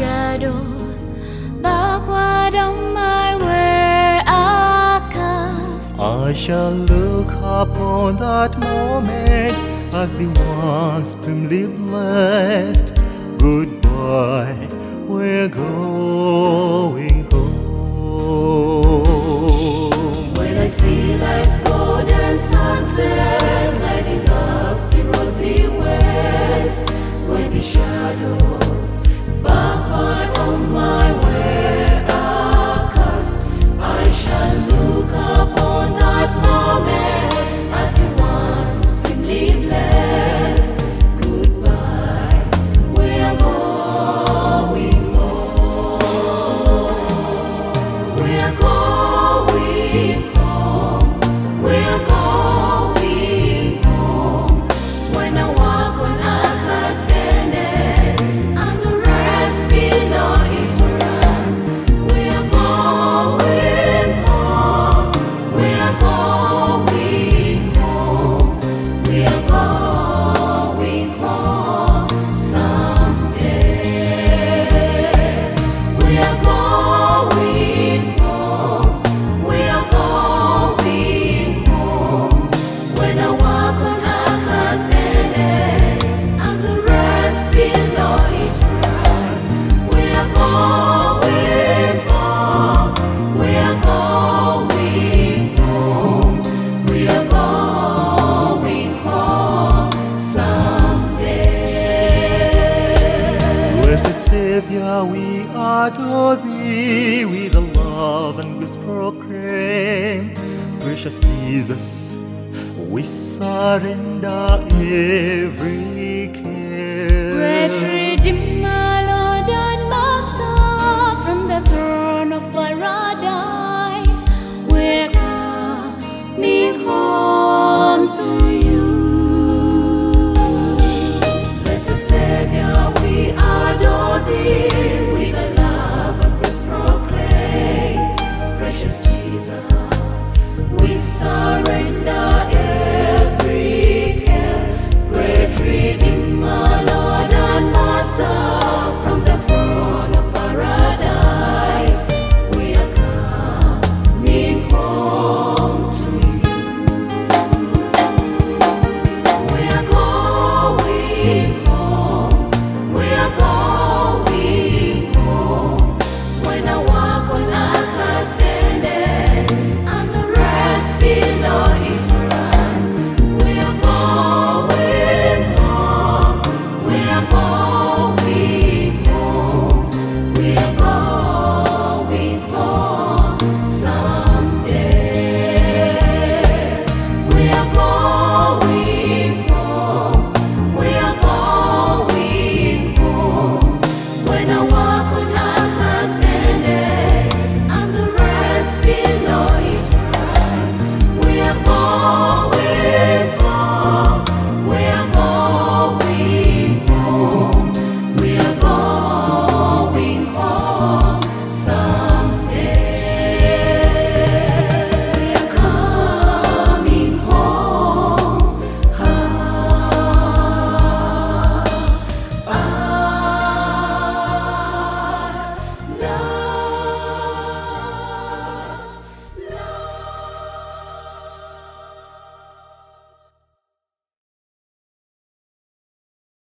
shadows wide on my where I cast I shall look upon that moment As the one supremely blessed. Goodbye, we're going home. Savior, we adore thee with a love and grace proclaim. Precious Jesus, we surrender every We saw.